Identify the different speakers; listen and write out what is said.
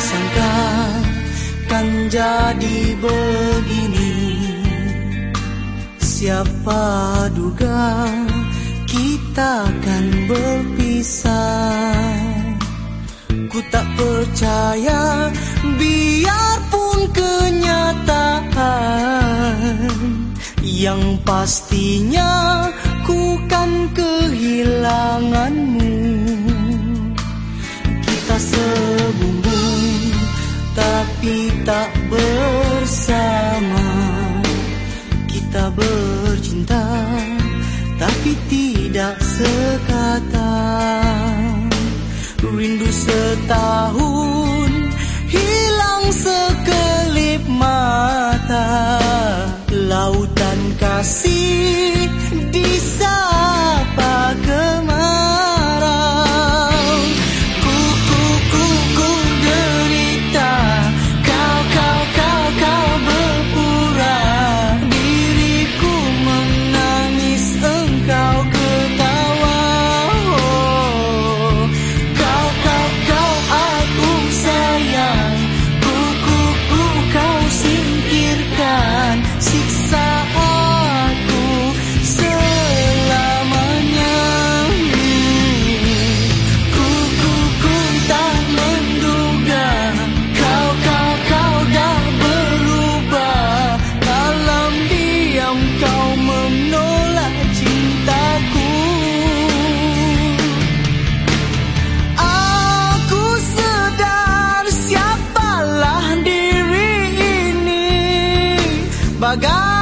Speaker 1: sangka kan jadi begini. Siapa duga kita akan berpisah? Ku tak percaya biarpun kenyataan Yang pastinya ku kan kehilanganmu. Kita sebumbung tapi tak bersama. Kita bercinta tapi tidak sekata. Rindu setahun God.